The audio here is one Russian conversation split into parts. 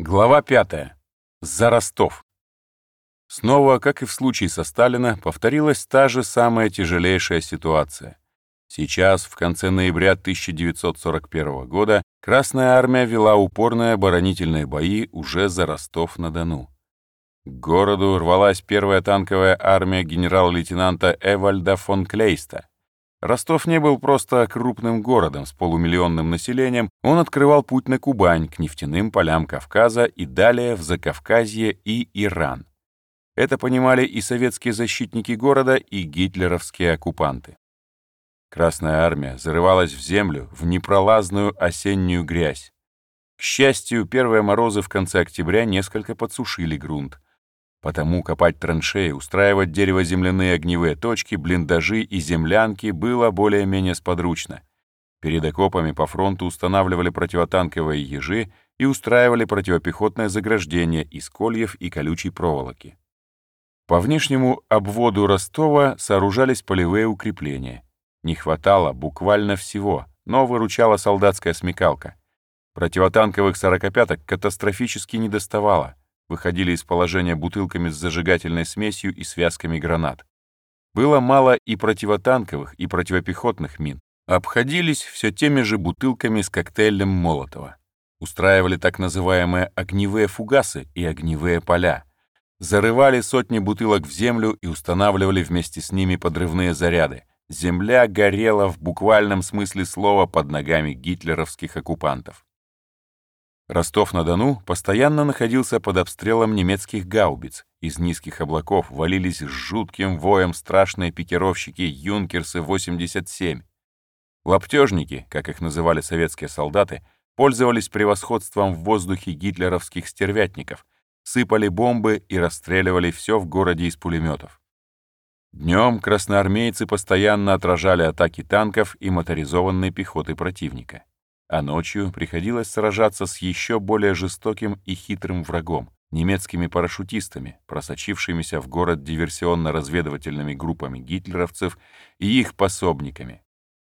Глава 5. За Ростов. Снова, как и в случае со Сталина, повторилась та же самая тяжелейшая ситуация. Сейчас, в конце ноября 1941 года, Красная Армия вела упорные оборонительные бои уже за Ростов-на-Дону. К городу рвалась первая танковая армия генерал-лейтенанта Эвальда фон Клейста, Ростов не был просто крупным городом с полумиллионным населением, он открывал путь на Кубань, к нефтяным полям Кавказа и далее в Закавказье и Иран. Это понимали и советские защитники города, и гитлеровские оккупанты. Красная армия зарывалась в землю, в непролазную осеннюю грязь. К счастью, первые морозы в конце октября несколько подсушили грунт. Потому копать траншеи, устраивать дерево-земляные огневые точки, блиндажи и землянки было более-менее сподручно. Перед окопами по фронту устанавливали противотанковые ежи и устраивали противопехотное заграждение из кольев и колючей проволоки. По внешнему обводу Ростова сооружались полевые укрепления. Не хватало буквально всего, но выручала солдатская смекалка. Противотанковых сорокопяток катастрофически недоставало выходили из положения бутылками с зажигательной смесью и связками гранат. Было мало и противотанковых, и противопехотных мин. Обходились все теми же бутылками с коктейлем Молотова. Устраивали так называемые огневые фугасы и огневые поля. Зарывали сотни бутылок в землю и устанавливали вместе с ними подрывные заряды. Земля горела в буквальном смысле слова под ногами гитлеровских оккупантов. Ростов-на-Дону постоянно находился под обстрелом немецких гаубиц. Из низких облаков валились с жутким воем страшные пикировщики «Юнкерсы-87». Лаптежники, как их называли советские солдаты, пользовались превосходством в воздухе гитлеровских стервятников, сыпали бомбы и расстреливали все в городе из пулеметов. Днем красноармейцы постоянно отражали атаки танков и моторизованной пехоты противника а ночью приходилось сражаться с еще более жестоким и хитрым врагом — немецкими парашютистами, просочившимися в город диверсионно-разведывательными группами гитлеровцев и их пособниками.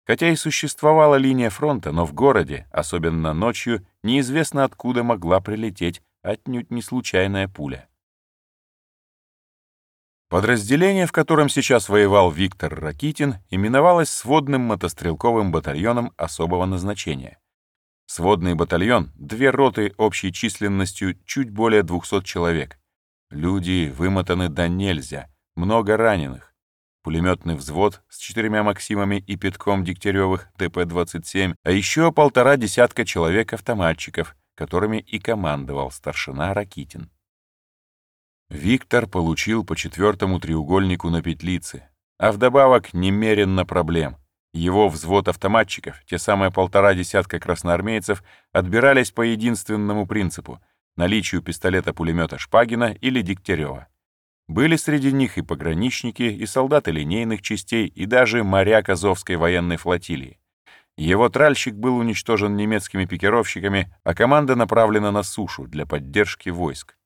Хотя и существовала линия фронта, но в городе, особенно ночью, неизвестно откуда могла прилететь отнюдь не случайная пуля. Подразделение, в котором сейчас воевал Виктор Ракитин, именовалось сводным мотострелковым батальоном особого назначения. Сводный батальон — две роты общей численностью чуть более 200 человек. Люди вымотаны до нельзя, много раненых. Пулеметный взвод с четырьмя Максимами и пятком Дегтяревых ТП-27, а еще полтора десятка человек-автоматчиков, которыми и командовал старшина Ракитин. Виктор получил по четвертому треугольнику на петлице, а вдобавок немеренно проблем. Его взвод автоматчиков, те самые полтора десятка красноармейцев, отбирались по единственному принципу — наличию пистолета-пулемета Шпагина или Дегтярева. Были среди них и пограничники, и солдаты линейных частей, и даже моряк Азовской военной флотилии. Его тральщик был уничтожен немецкими пикировщиками, а команда направлена на сушу для поддержки войск.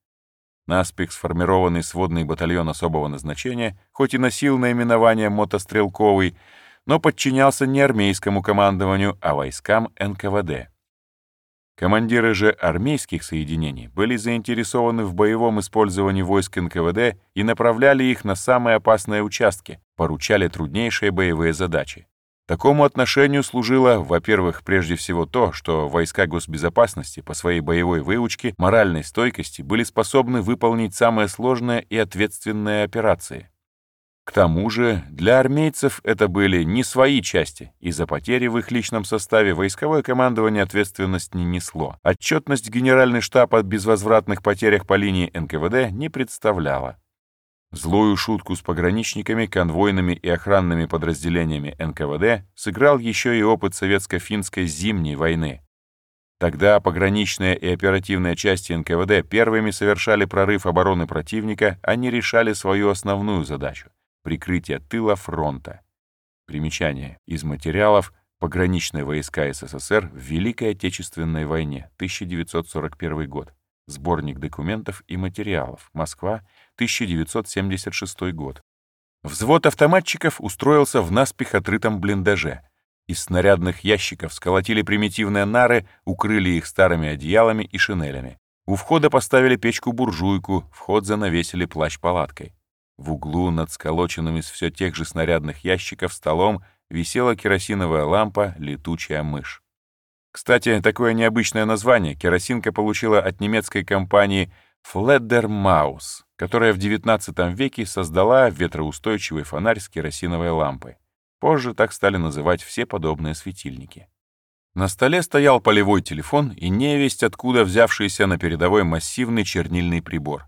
Наспех сформированный сводный батальон особого назначения, хоть и носил наименование «мотострелковый», но подчинялся не армейскому командованию, а войскам НКВД. Командиры же армейских соединений были заинтересованы в боевом использовании войск НКВД и направляли их на самые опасные участки, поручали труднейшие боевые задачи. Такому отношению служило, во-первых, прежде всего то, что войска госбезопасности по своей боевой выучке, моральной стойкости были способны выполнить самые сложные и ответственные операции. К тому же для армейцев это были не свои части, и за потери в их личном составе войсковое командование ответственность не несло. Отчетность генеральный штаб о безвозвратных потерях по линии НКВД не представляла. Злую шутку с пограничниками, конвойными и охранными подразделениями НКВД сыграл еще и опыт советско-финской зимней войны. Тогда пограничные и оперативные части НКВД первыми совершали прорыв обороны противника, они решали свою основную задачу — прикрытие тыла фронта. Примечание. Из материалов «Пограничные войска СССР в Великой Отечественной войне», 1941 год. Сборник документов и материалов. Москва, 1976 год. Взвод автоматчиков устроился в наспех отрытом блиндаже. Из снарядных ящиков сколотили примитивные нары, укрыли их старыми одеялами и шинелями. У входа поставили печку-буржуйку, вход занавесили плащ-палаткой. В углу над сколоченным из все тех же снарядных ящиков столом висела керосиновая лампа «Летучая мышь». Кстати, такое необычное название керосинка получила от немецкой компании Fledermaus, которая в XIX веке создала ветроустойчивый фонарь с керосиновой лампой. Позже так стали называть все подобные светильники. На столе стоял полевой телефон и невесть, откуда взявшийся на передовой массивный чернильный прибор.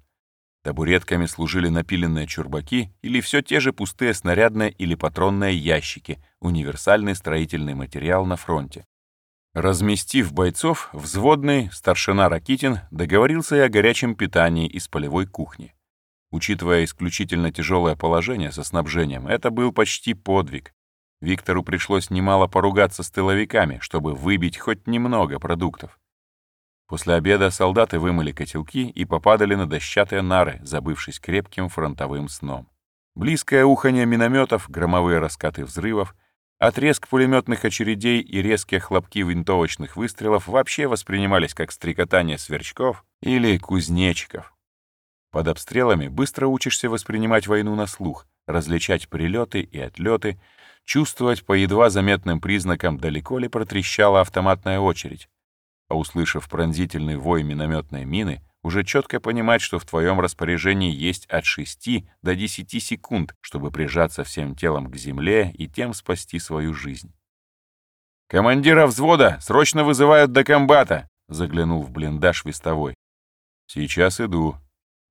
Табуретками служили напиленные чурбаки или все те же пустые снарядные или патронные ящики, универсальный строительный материал на фронте. Разместив бойцов, взводный старшина Ракитин договорился и о горячем питании из полевой кухни. Учитывая исключительно тяжелое положение со снабжением, это был почти подвиг. Виктору пришлось немало поругаться с тыловиками, чтобы выбить хоть немного продуктов. После обеда солдаты вымыли котелки и попадали на дощатые нары, забывшись крепким фронтовым сном. Близкое уханье минометов, громовые раскаты взрывов, отрезк пулеметных очередей и резкие хлопки винтовочных выстрелов вообще воспринимались как стрекотание сверчков или кузнечиков. Под обстрелами быстро учишься воспринимать войну на слух, различать прилеты и отлеты, чувствовать по едва заметным признакам, далеко ли протрещала автоматная очередь, а услышав пронзительный вой минометной мины, уже четко понимать, что в твоем распоряжении есть от 6 до 10 секунд, чтобы прижаться всем телом к земле и тем спасти свою жизнь. «Командира взвода срочно вызывают до комбата!» — заглянул в блиндаж вестовой. «Сейчас иду».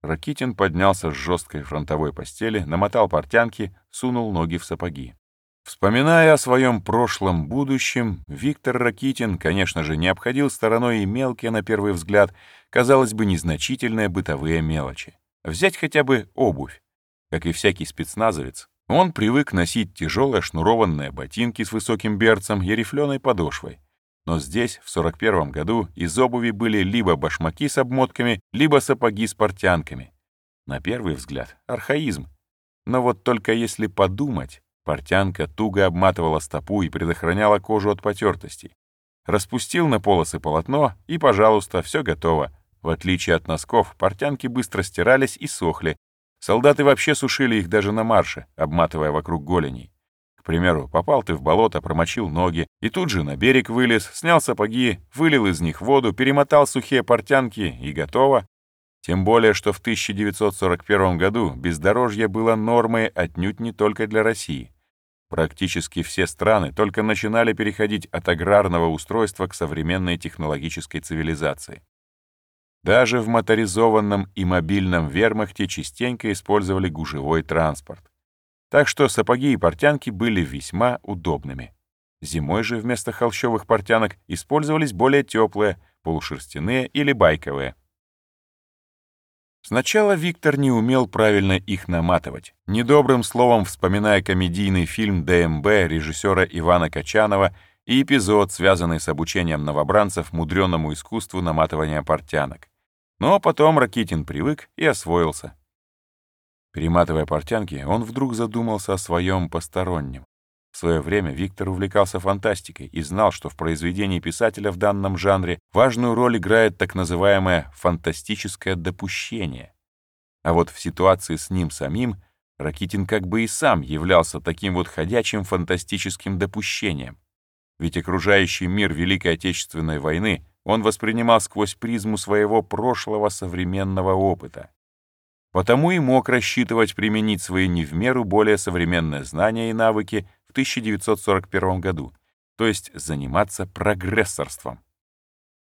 Ракитин поднялся с жесткой фронтовой постели, намотал портянки, сунул ноги в сапоги. Вспоминая о своем прошлом будущем, Виктор Ракитин, конечно же, не обходил стороной и мелкие, на первый взгляд, казалось бы, незначительные бытовые мелочи. Взять хотя бы обувь. Как и всякий спецназовец, он привык носить тяжелые шнурованные ботинки с высоким берцем и рифленой подошвой. Но здесь, в 41 году, из обуви были либо башмаки с обмотками, либо сапоги с портянками. На первый взгляд, архаизм. Но вот только если подумать, Портянка туго обматывала стопу и предохраняла кожу от потертостей. Распустил на полосы полотно, и, пожалуйста, все готово. В отличие от носков, портянки быстро стирались и сохли. Солдаты вообще сушили их даже на марше, обматывая вокруг голеней. К примеру, попал ты в болото, промочил ноги, и тут же на берег вылез, снял сапоги, вылил из них воду, перемотал сухие портянки, и готово. Тем более, что в 1941 году бездорожье было нормой отнюдь не только для России. Практически все страны только начинали переходить от аграрного устройства к современной технологической цивилизации. Даже в моторизованном и мобильном вермахте частенько использовали гужевой транспорт. Так что сапоги и портянки были весьма удобными. Зимой же вместо холщовых портянок использовались более теплые, полушерстяные или байковые – Сначала Виктор не умел правильно их наматывать. Недобрым словом вспоминая комедийный фильм «ДМБ» режиссера Ивана Качанова и эпизод, связанный с обучением новобранцев мудреному искусству наматывания портянок. Но потом Ракитин привык и освоился. Перематывая портянки, он вдруг задумался о своем постороннем. В свое время Виктор увлекался фантастикой и знал, что в произведении писателя в данном жанре важную роль играет так называемое фантастическое допущение. А вот в ситуации с ним самим Ракитин как бы и сам являлся таким вот ходячим фантастическим допущением. Ведь окружающий мир Великой Отечественной войны он воспринимал сквозь призму своего прошлого современного опыта. Потому и мог рассчитывать применить свои не в меру более современные знания и навыки 1941 году, то есть заниматься прогрессорством.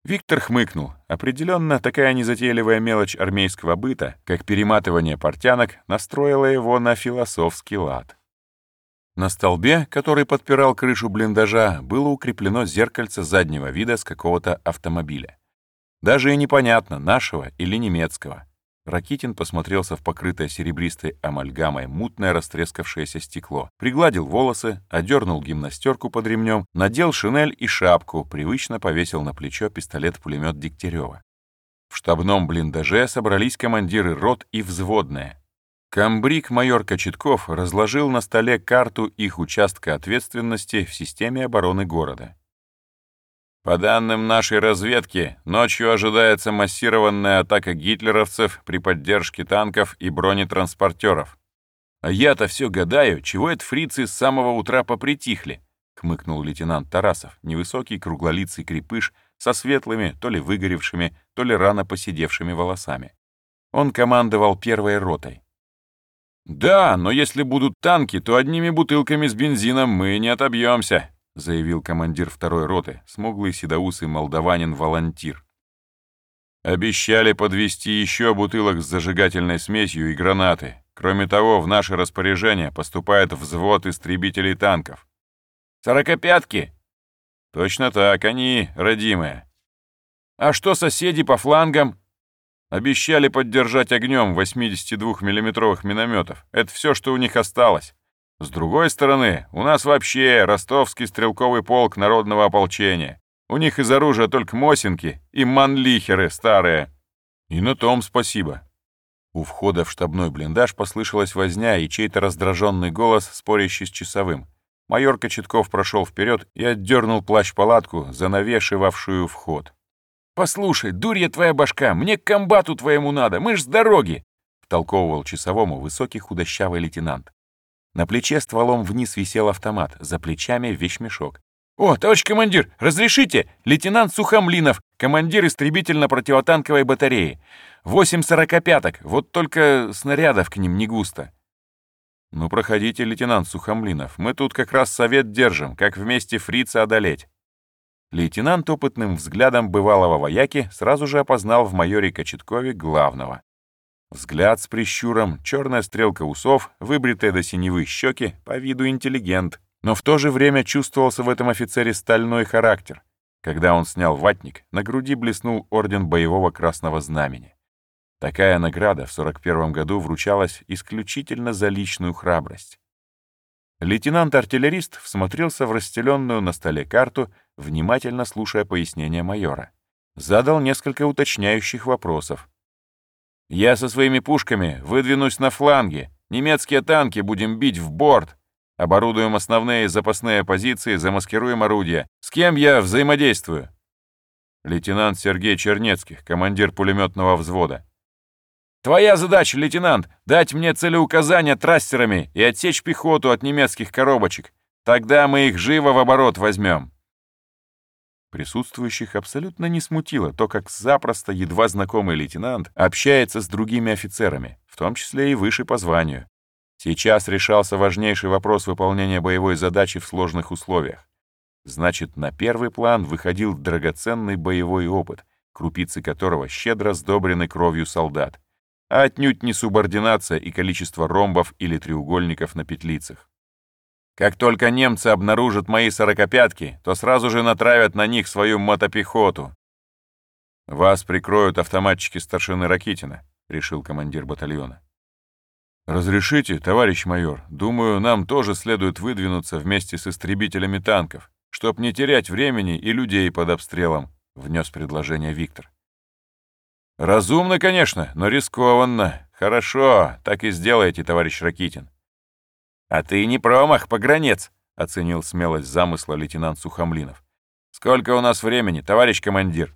Виктор хмыкнул. Определенно, такая незатейливая мелочь армейского быта, как перематывание портянок, настроила его на философский лад. На столбе, который подпирал крышу блиндажа, было укреплено зеркальце заднего вида с какого-то автомобиля. Даже и непонятно, нашего или немецкого. Ракитин посмотрелся в покрытое серебристой амальгамой мутное растрескавшееся стекло, пригладил волосы, одернул гимнастерку под ремнем, надел шинель и шапку, привычно повесил на плечо пистолет-пулемет Дегтярева. В штабном блиндаже собрались командиры рот и взводные. Камбрик майор Кочетков разложил на столе карту их участка ответственности в системе обороны города. По данным нашей разведки, ночью ожидается массированная атака гитлеровцев при поддержке танков и бронетранспортеров. А я-то все гадаю, чего это фрицы с самого утра попритихли, хмыкнул лейтенант Тарасов, невысокий круглолицый крепыш со светлыми, то ли выгоревшими, то ли рано поседевшими волосами. Он командовал первой ротой. «Да, но если будут танки, то одними бутылками с бензином мы не отобьемся», заявил командир второй роты, смуглый седоусый молдаванин-волонтир. Обещали подвести еще бутылок с зажигательной смесью и гранаты. Кроме того, в наше распоряжение поступает взвод истребителей танков. «Сорокопятки?» «Точно так, они родимые». «А что соседи по флангам?» Обещали поддержать огнем 82-миллиметровых минометов. Это все, что у них осталось. С другой стороны, у нас вообще ростовский стрелковый полк народного ополчения. У них из оружия только мосинки и манлихеры старые. И на том спасибо. У входа в штабной блиндаж послышалась возня и чей-то раздраженный голос, спорящий с часовым. Майор Кочетков прошел вперед и отдернул плащ-палатку, занавешивавшую вход. «Послушай, дурья твоя башка, мне к комбату твоему надо, мы ж с дороги!» втолковывал часовому высокий худощавый лейтенант. На плече стволом вниз висел автомат, за плечами вещмешок. «О, товарищ командир, разрешите? Лейтенант Сухомлинов, командир истребительно-противотанковой батареи. Восемь сорокопяток, вот только снарядов к ним не густо». «Ну, проходите, лейтенант Сухомлинов, мы тут как раз совет держим, как вместе фрица одолеть». Лейтенант опытным взглядом бывалого вояки сразу же опознал в майоре Кочеткове главного. Взгляд с прищуром, черная стрелка усов, выбритые до синевы щеки, по виду интеллигент. Но в то же время чувствовался в этом офицере стальной характер. Когда он снял ватник, на груди блеснул орден боевого красного знамени. Такая награда в 41 году вручалась исключительно за личную храбрость. Лейтенант-артиллерист всмотрелся в расстеленную на столе карту, внимательно слушая пояснения майора. Задал несколько уточняющих вопросов. «Я со своими пушками выдвинусь на фланге. Немецкие танки будем бить в борт. Оборудуем основные запасные позиции, замаскируем орудия. С кем я взаимодействую?» Лейтенант Сергей Чернецких, командир пулеметного взвода. Твоя задача, лейтенант, дать мне целеуказания трассерами и отсечь пехоту от немецких коробочек. Тогда мы их живо в оборот возьмем. Присутствующих абсолютно не смутило то, как запросто едва знакомый лейтенант общается с другими офицерами, в том числе и выше по званию. Сейчас решался важнейший вопрос выполнения боевой задачи в сложных условиях. Значит, на первый план выходил драгоценный боевой опыт, крупицы которого щедро сдобрены кровью солдат а отнюдь не субординация и количество ромбов или треугольников на петлицах. Как только немцы обнаружат мои сорокопятки, то сразу же натравят на них свою мотопехоту. «Вас прикроют автоматчики старшины Ракитина», — решил командир батальона. «Разрешите, товарищ майор, думаю, нам тоже следует выдвинуться вместе с истребителями танков, чтоб не терять времени и людей под обстрелом», — внес предложение Виктор. Разумно, конечно, но рискованно. Хорошо, так и сделайте, товарищ Ракитин. А ты не промах, погранец, оценил смелость замысла лейтенант Сухомлинов. Сколько у нас времени, товарищ командир?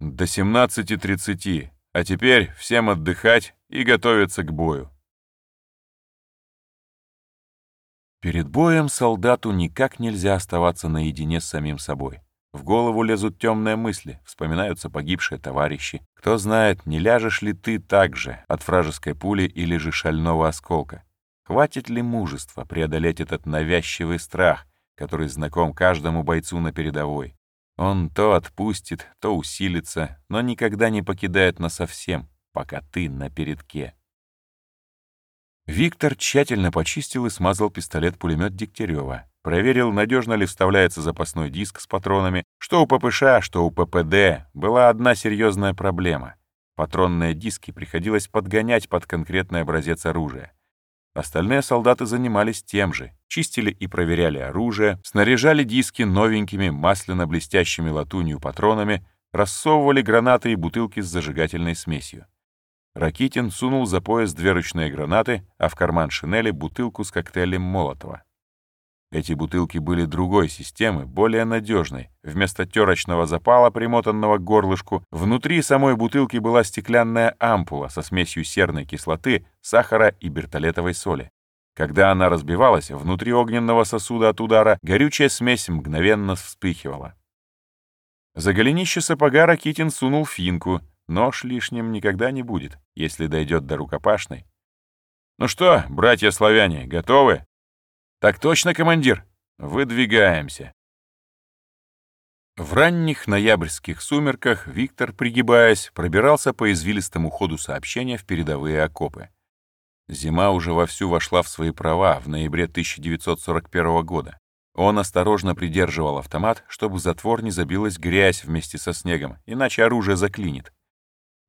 До 17.30. А теперь всем отдыхать и готовиться к бою. Перед боем солдату никак нельзя оставаться наедине с самим собой. В голову лезут темные мысли, вспоминаются погибшие товарищи. Кто знает, не ляжешь ли ты так же от вражеской пули или же шального осколка. Хватит ли мужества преодолеть этот навязчивый страх, который знаком каждому бойцу на передовой? Он то отпустит, то усилится, но никогда не покидает насовсем, пока ты на передке. Виктор тщательно почистил и смазал пистолет-пулемет Дегтярева. Проверил, надежно ли вставляется запасной диск с патронами. Что у ППШ, что у ППД была одна серьезная проблема. Патронные диски приходилось подгонять под конкретный образец оружия. Остальные солдаты занимались тем же, чистили и проверяли оружие, снаряжали диски новенькими масляно-блестящими латунью патронами, рассовывали гранаты и бутылки с зажигательной смесью. Ракитин сунул за пояс две ручные гранаты, а в карман шинели бутылку с коктейлем Молотова. Эти бутылки были другой системы, более надежной. Вместо терочного запала, примотанного к горлышку, внутри самой бутылки была стеклянная ампула со смесью серной кислоты, сахара и бертолетовой соли. Когда она разбивалась, внутри огненного сосуда от удара горючая смесь мгновенно вспыхивала. За голенище сапога Ракитин сунул финку. Нож лишним никогда не будет, если дойдет до рукопашной. «Ну что, братья славяне, готовы?» «Так точно, командир! Выдвигаемся!» В ранних ноябрьских сумерках Виктор, пригибаясь, пробирался по извилистому ходу сообщения в передовые окопы. Зима уже вовсю вошла в свои права в ноябре 1941 года. Он осторожно придерживал автомат, чтобы затвор не забилась грязь вместе со снегом, иначе оружие заклинит.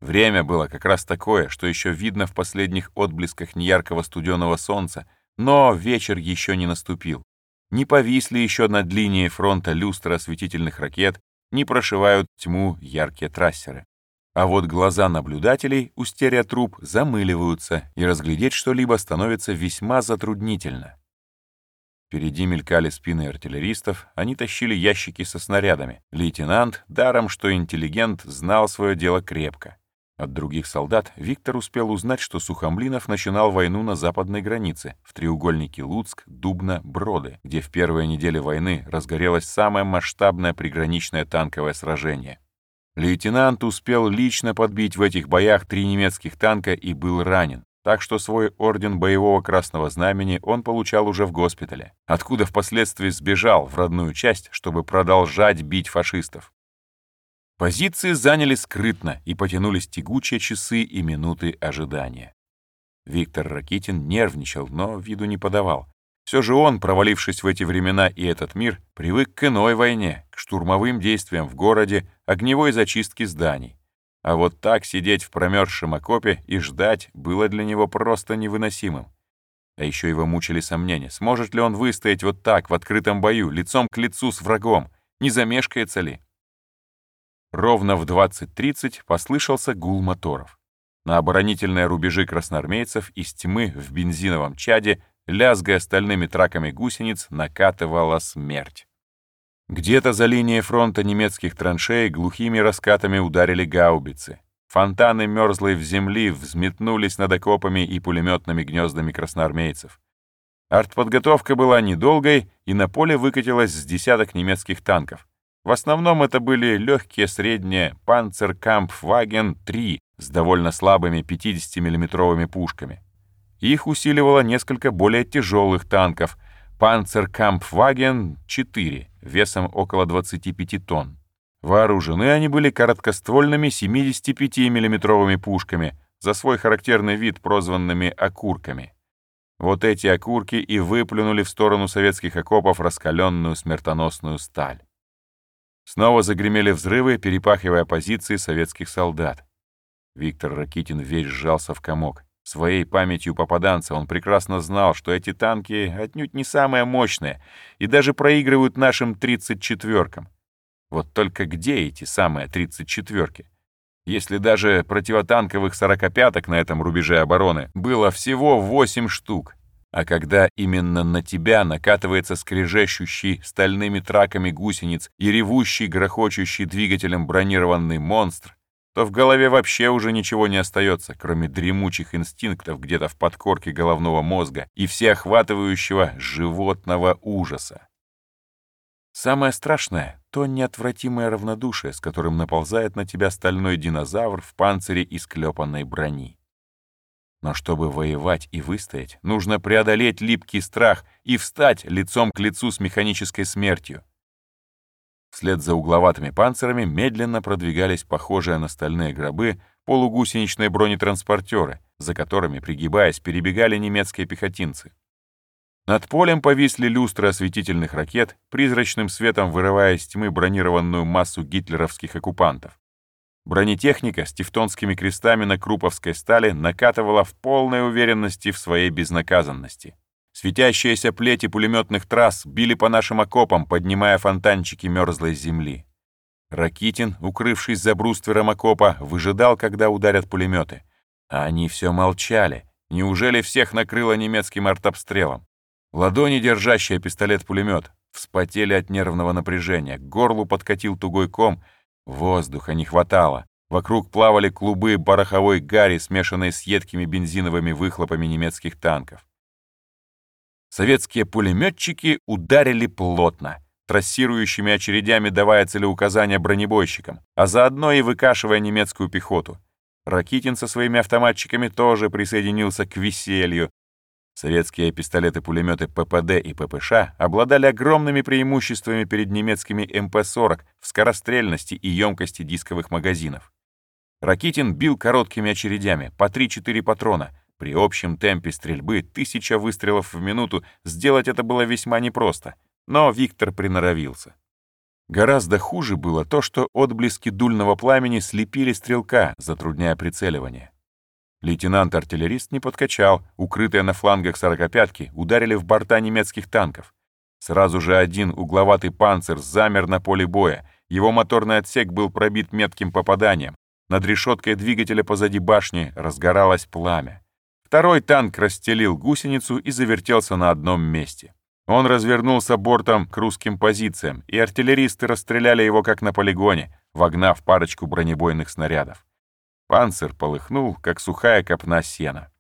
Время было как раз такое, что еще видно в последних отблесках неяркого студеного солнца, но вечер еще не наступил. Не повисли еще над линией фронта люстры осветительных ракет, не прошивают тьму яркие трассеры. А вот глаза наблюдателей у стереотруб замыливаются, и разглядеть что-либо становится весьма затруднительно. Впереди мелькали спины артиллеристов, они тащили ящики со снарядами. Лейтенант, даром что интеллигент, знал свое дело крепко. От других солдат Виктор успел узнать, что Сухомлинов начинал войну на западной границе, в треугольнике Луцк, Дубна, Броды, где в первые недели войны разгорелось самое масштабное приграничное танковое сражение. Лейтенант успел лично подбить в этих боях три немецких танка и был ранен, так что свой орден боевого красного знамени он получал уже в госпитале, откуда впоследствии сбежал в родную часть, чтобы продолжать бить фашистов. Позиции заняли скрытно и потянулись тягучие часы и минуты ожидания. Виктор Ракитин нервничал, но виду не подавал. Все же он, провалившись в эти времена и этот мир, привык к иной войне, к штурмовым действиям в городе, огневой зачистке зданий. А вот так сидеть в промерзшем окопе и ждать было для него просто невыносимым. А еще его мучили сомнения, сможет ли он выстоять вот так, в открытом бою, лицом к лицу с врагом, не замешкается ли. Ровно в 20.30 послышался гул моторов. На оборонительные рубежи красноармейцев из тьмы в бензиновом чаде, лязгая стальными траками гусениц, накатывала смерть. Где-то за линией фронта немецких траншей глухими раскатами ударили гаубицы. Фонтаны мерзлой в земли взметнулись над окопами и пулеметными гнездами красноармейцев. Артподготовка была недолгой, и на поле выкатилось с десяток немецких танков. В основном это были легкие средние Panzerkampfwagen-3 с довольно слабыми 50 миллиметровыми пушками. Их усиливало несколько более тяжелых танков Panzerkampfwagen-4 весом около 25 тонн. Вооружены они были короткоствольными 75 миллиметровыми пушками, за свой характерный вид прозванными «окурками». Вот эти окурки и выплюнули в сторону советских окопов раскаленную смертоносную сталь. Снова загремели взрывы, перепахивая позиции советских солдат. Виктор Ракитин весь сжался в комок. Своей памятью попаданца он прекрасно знал, что эти танки отнюдь не самые мощные и даже проигрывают нашим 34-кам. Вот только где эти самые 34-ки? Если даже противотанковых 45-ок на этом рубеже обороны было всего 8 штук, а когда именно на тебя накатывается скрежещущий стальными траками гусениц и ревущий, грохочущий двигателем бронированный монстр, то в голове вообще уже ничего не остается, кроме дремучих инстинктов где-то в подкорке головного мозга и всеохватывающего животного ужаса. Самое страшное — то неотвратимое равнодушие, с которым наползает на тебя стальной динозавр в панцире из клепанной брони. Но чтобы воевать и выстоять, нужно преодолеть липкий страх и встать лицом к лицу с механической смертью. Вслед за угловатыми панцирами медленно продвигались похожие на стальные гробы полугусеничные бронетранспортеры, за которыми, пригибаясь, перебегали немецкие пехотинцы. Над полем повисли люстры осветительных ракет, призрачным светом вырывая из тьмы бронированную массу гитлеровских оккупантов. Бронетехника с тевтонскими крестами на круповской стали накатывала в полной уверенности в своей безнаказанности. Светящиеся плети пулеметных трасс били по нашим окопам, поднимая фонтанчики мерзлой земли. Ракитин, укрывшись за бруствером окопа, выжидал, когда ударят пулеметы. А они все молчали. Неужели всех накрыло немецким артобстрелом? Ладони, держащие пистолет-пулемет, вспотели от нервного напряжения, к горлу подкатил тугой ком, воздуха не хватало. Вокруг плавали клубы пороховой гари, смешанные с едкими бензиновыми выхлопами немецких танков. Советские пулеметчики ударили плотно, трассирующими очередями давая целеуказания бронебойщикам, а заодно и выкашивая немецкую пехоту. Ракитин со своими автоматчиками тоже присоединился к веселью. Советские пистолеты-пулеметы ППД и ППШ обладали огромными преимуществами перед немецкими МП-40 в скорострельности и емкости дисковых магазинов. Ракитин бил короткими очередями, по 3-4 патрона. При общем темпе стрельбы тысяча выстрелов в минуту сделать это было весьма непросто, но Виктор приноровился. Гораздо хуже было то, что отблески дульного пламени слепили стрелка, затрудняя прицеливание. Лейтенант-артиллерист не подкачал, укрытые на флангах сорокопятки ударили в борта немецких танков. Сразу же один угловатый панцир замер на поле боя, его моторный отсек был пробит метким попаданием, над решеткой двигателя позади башни разгоралось пламя. Второй танк расстелил гусеницу и завертелся на одном месте. Он развернулся бортом к русским позициям, и артиллеристы расстреляли его как на полигоне, вогнав парочку бронебойных снарядов. Панцир полыхнул, как сухая копна сена.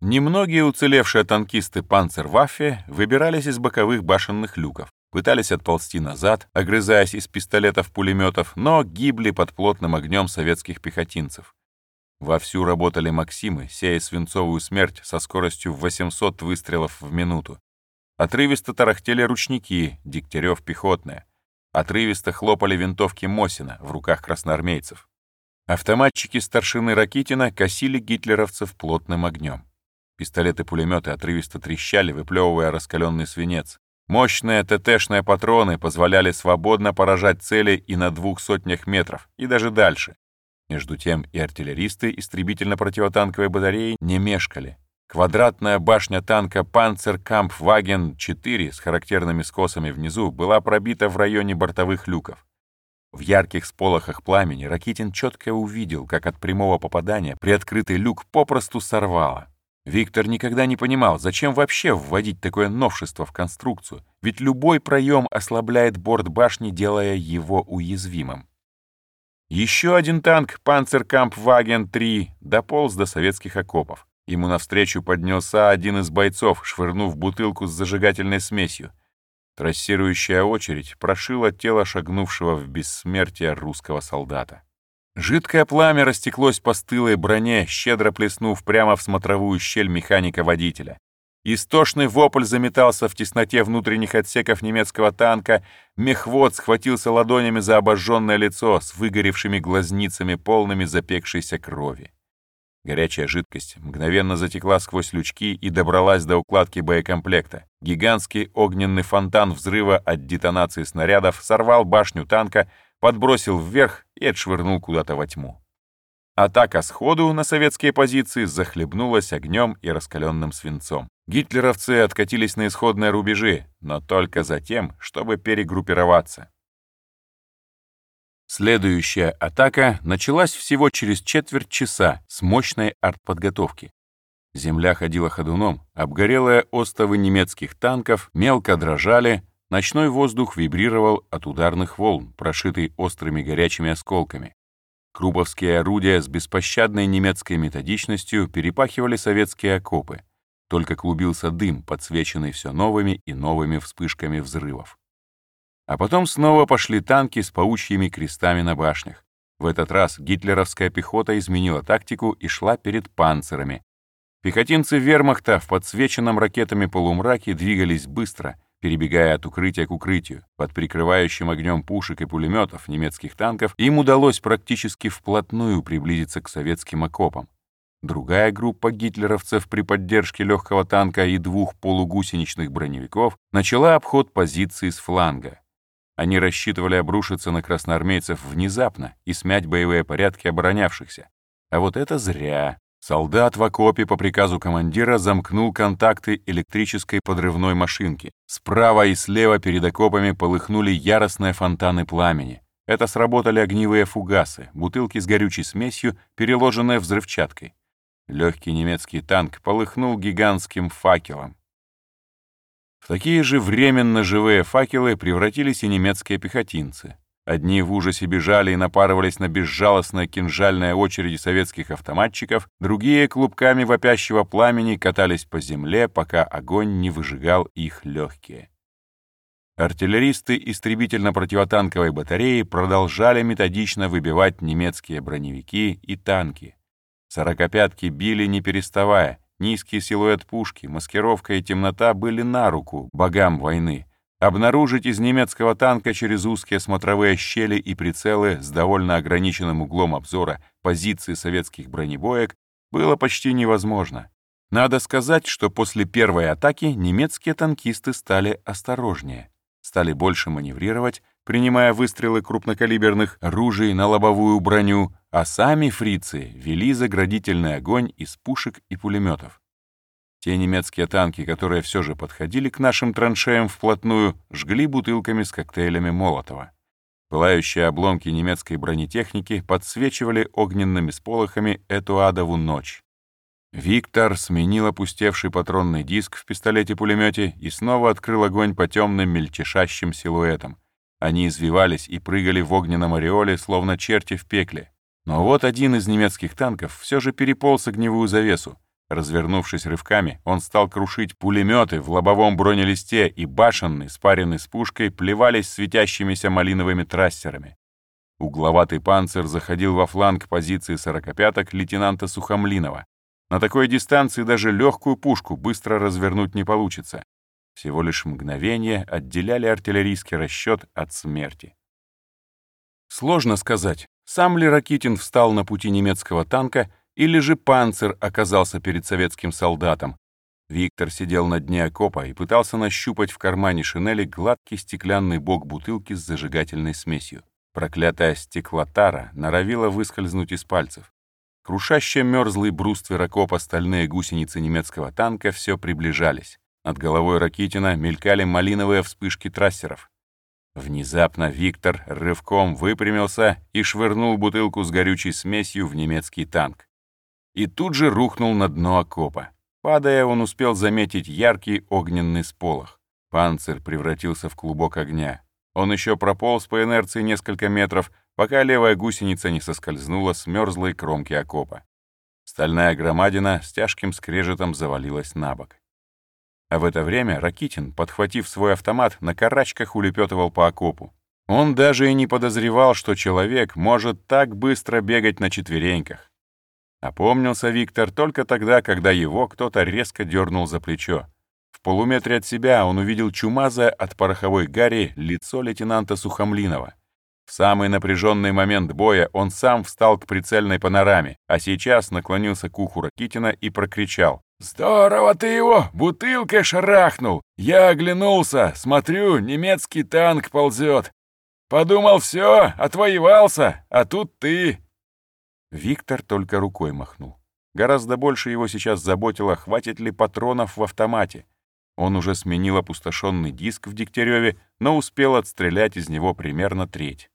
Немногие уцелевшие танкисты «Панцерваффе» выбирались из боковых башенных люков, пытались отползти назад, огрызаясь из пистолетов-пулеметов, но гибли под плотным огнем советских пехотинцев. Вовсю работали «Максимы», сея свинцовую смерть со скоростью в 800 выстрелов в минуту. Отрывисто тарахтели ручники, Дегтярев пехотные. Отрывисто хлопали винтовки Мосина в руках красноармейцев. Автоматчики старшины Ракитина косили гитлеровцев плотным огнем. Пистолеты-пулеметы отрывисто трещали, выплевывая раскаленный свинец. Мощные ТТ-шные патроны позволяли свободно поражать цели и на двух сотнях метров, и даже дальше. Между тем и артиллеристы истребительно-противотанковой батареи не мешкали. Квадратная башня танка «Панцеркампфваген-4» с характерными скосами внизу была пробита в районе бортовых люков. В ярких сполохах пламени Ракитин четко увидел, как от прямого попадания приоткрытый люк попросту сорвало. Виктор никогда не понимал, зачем вообще вводить такое новшество в конструкцию, ведь любой проем ослабляет борт башни, делая его уязвимым. Еще один танк «Панцеркампфваген-3» дополз до советских окопов. Ему навстречу поднялся один из бойцов, швырнув бутылку с зажигательной смесью. Трассирующая очередь прошила тело шагнувшего в бессмертие русского солдата. Жидкое пламя растеклось по стылой броне, щедро плеснув прямо в смотровую щель механика-водителя. Истошный вопль заметался в тесноте внутренних отсеков немецкого танка, мехвод схватился ладонями за обожженное лицо с выгоревшими глазницами, полными запекшейся крови. Горячая жидкость мгновенно затекла сквозь лючки и добралась до укладки боекомплекта. Гигантский огненный фонтан взрыва от детонации снарядов сорвал башню танка, подбросил вверх и отшвырнул куда-то во тьму. Атака сходу на советские позиции захлебнулась огнем и раскаленным свинцом. Гитлеровцы откатились на исходные рубежи, но только за тем, чтобы перегруппироваться. Следующая атака началась всего через четверть часа с мощной артподготовки. Земля ходила ходуном, обгорелые остовы немецких танков мелко дрожали, ночной воздух вибрировал от ударных волн, прошитый острыми горячими осколками. Круповские орудия с беспощадной немецкой методичностью перепахивали советские окопы. Только клубился дым, подсвеченный все новыми и новыми вспышками взрывов. А потом снова пошли танки с паучьими крестами на башнях. В этот раз гитлеровская пехота изменила тактику и шла перед панцирами. Пехотинцы вермахта в подсвеченном ракетами полумраке двигались быстро, перебегая от укрытия к укрытию. Под прикрывающим огнем пушек и пулеметов немецких танков им удалось практически вплотную приблизиться к советским окопам. Другая группа гитлеровцев при поддержке легкого танка и двух полугусеничных броневиков начала обход позиции с фланга. Они рассчитывали обрушиться на красноармейцев внезапно и смять боевые порядки оборонявшихся. А вот это зря. Солдат в окопе по приказу командира замкнул контакты электрической подрывной машинки. Справа и слева перед окопами полыхнули яростные фонтаны пламени. Это сработали огневые фугасы, бутылки с горючей смесью, переложенные взрывчаткой. Легкий немецкий танк полыхнул гигантским факелом. В такие же временно живые факелы превратились и немецкие пехотинцы. Одни в ужасе бежали и напарывались на безжалостные кинжальные очереди советских автоматчиков, другие клубками вопящего пламени катались по земле, пока огонь не выжигал их легкие. Артиллеристы истребительно-противотанковой батареи продолжали методично выбивать немецкие броневики и танки. Сорокопятки били не переставая, низкий силуэт пушки, маскировка и темнота были на руку богам войны. Обнаружить из немецкого танка через узкие смотровые щели и прицелы с довольно ограниченным углом обзора позиции советских бронебоек было почти невозможно. Надо сказать, что после первой атаки немецкие танкисты стали осторожнее, стали больше маневрировать, принимая выстрелы крупнокалиберных ружей на лобовую броню, а сами фрицы вели заградительный огонь из пушек и пулеметов. Те немецкие танки, которые все же подходили к нашим траншеям вплотную, жгли бутылками с коктейлями Молотова. Пылающие обломки немецкой бронетехники подсвечивали огненными сполохами эту адову ночь. Виктор сменил опустевший патронный диск в пистолете-пулемете и снова открыл огонь по темным мельтешащим силуэтам. Они извивались и прыгали в огненном ореоле, словно черти в пекле. Но вот один из немецких танков все же переполз огневую завесу. Развернувшись рывками, он стал крушить пулеметы в лобовом бронелисте, и башенный, спаренный с пушкой, плевались светящимися малиновыми трассерами. Угловатый панцир заходил во фланг позиции сорокопяток лейтенанта Сухомлинова. На такой дистанции даже легкую пушку быстро развернуть не получится. Всего лишь мгновение отделяли артиллерийский расчет от смерти. Сложно сказать, сам ли Ракитин встал на пути немецкого танка или же панцир оказался перед советским солдатом. Виктор сидел на дне окопа и пытался нащупать в кармане шинели гладкий стеклянный бок бутылки с зажигательной смесью. Проклятая стеклотара норовила выскользнуть из пальцев. Крушащие мерзлый бруствер окопа стальные гусеницы немецкого танка все приближались. Над головой Ракитина мелькали малиновые вспышки трассеров. Внезапно Виктор рывком выпрямился и швырнул бутылку с горючей смесью в немецкий танк и тут же рухнул на дно окопа. Падая, он успел заметить яркий огненный сполох. Панцирь превратился в клубок огня. Он еще прополз по инерции несколько метров, пока левая гусеница не соскользнула с мерзлой кромки окопа. Стальная громадина с тяжким скрежетом завалилась на бок. А в это время Ракитин, подхватив свой автомат, на карачках улепетывал по окопу. Он даже и не подозревал, что человек может так быстро бегать на четвереньках. Опомнился Виктор только тогда, когда его кто-то резко дернул за плечо. В полуметре от себя он увидел чумазое от пороховой гари лицо лейтенанта Сухомлинова. В самый напряженный момент боя он сам встал к прицельной панораме, а сейчас наклонился к уху Ракитина и прокричал. «Здорово ты его бутылкой шарахнул! Я оглянулся, смотрю, немецкий танк ползет. Подумал, все, отвоевался, а тут ты!» Виктор только рукой махнул. Гораздо больше его сейчас заботило, хватит ли патронов в автомате. Он уже сменил опустошенный диск в Дегтяреве, но успел отстрелять из него примерно треть.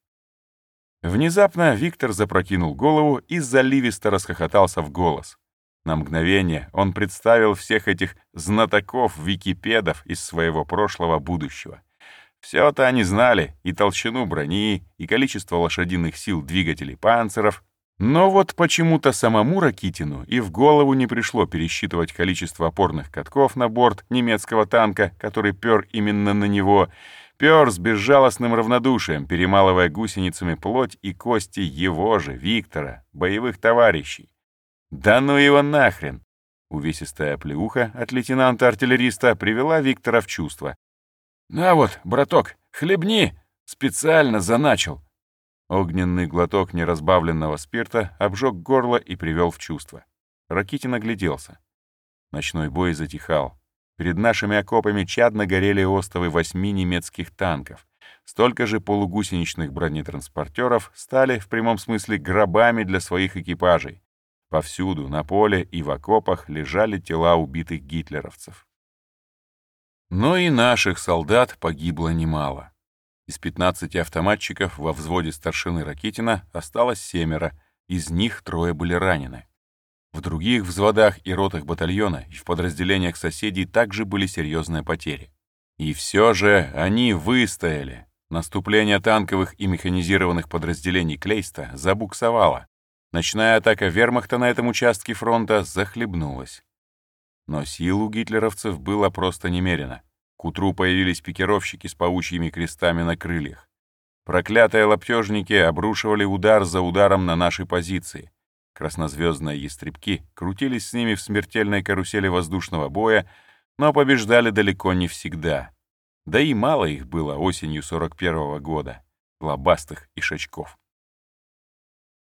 Внезапно Виктор запрокинул голову и заливисто расхохотался в голос. На мгновение он представил всех этих знатоков-википедов из своего прошлого будущего. Все это они знали, и толщину брони, и количество лошадиных сил двигателей панциров, но вот почему-то самому Ракитину и в голову не пришло пересчитывать количество опорных катков на борт немецкого танка, который пер именно на него, пер с безжалостным равнодушием, перемалывая гусеницами плоть и кости его же, Виктора, боевых товарищей. «Да ну его нахрен!» Увесистая плеуха от лейтенанта-артиллериста привела Виктора в чувство. «На вот, браток, хлебни! Специально заначил!» Огненный глоток неразбавленного спирта обжег горло и привел в чувство. Ракитин огляделся. Ночной бой затихал. Перед нашими окопами чадно горели остовы восьми немецких танков. Столько же полугусеничных бронетранспортеров стали, в прямом смысле, гробами для своих экипажей. Повсюду, на поле и в окопах, лежали тела убитых гитлеровцев. Но и наших солдат погибло немало. Из 15 автоматчиков во взводе старшины Ракитина осталось семеро, из них трое были ранены. В других взводах и ротах батальона и в подразделениях соседей также были серьезные потери. И все же они выстояли. Наступление танковых и механизированных подразделений Клейста забуксовало. Ночная атака вермахта на этом участке фронта захлебнулась. Но сил у гитлеровцев было просто немерено. К утру появились пикировщики с паучьими крестами на крыльях. Проклятые лаптежники обрушивали удар за ударом на наши позиции. Краснозвездные ястребки крутились с ними в смертельной карусели воздушного боя, но побеждали далеко не всегда. Да и мало их было осенью 41 -го года, лобастых и шачков.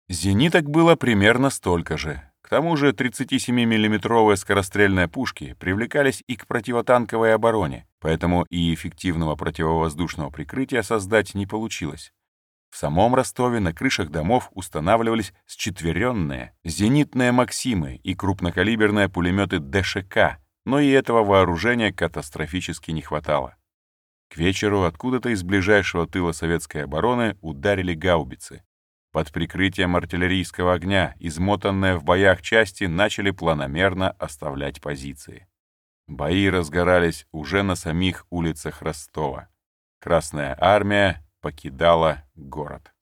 Зениток было примерно столько же, к тому же 37-миллиметровые скорострельные пушки привлекались и к противотанковой обороне, поэтому и эффективного противовоздушного прикрытия создать не получилось. В самом Ростове на крышах домов устанавливались счетверенные зенитные «Максимы» и крупнокалиберные пулеметы ДШК, но и этого вооружения катастрофически не хватало. К вечеру откуда-то из ближайшего тыла советской обороны ударили гаубицы. Под прикрытием артиллерийского огня измотанные в боях части начали планомерно оставлять позиции. Бои разгорались уже на самих улицах Ростова. Красная армия покидала город.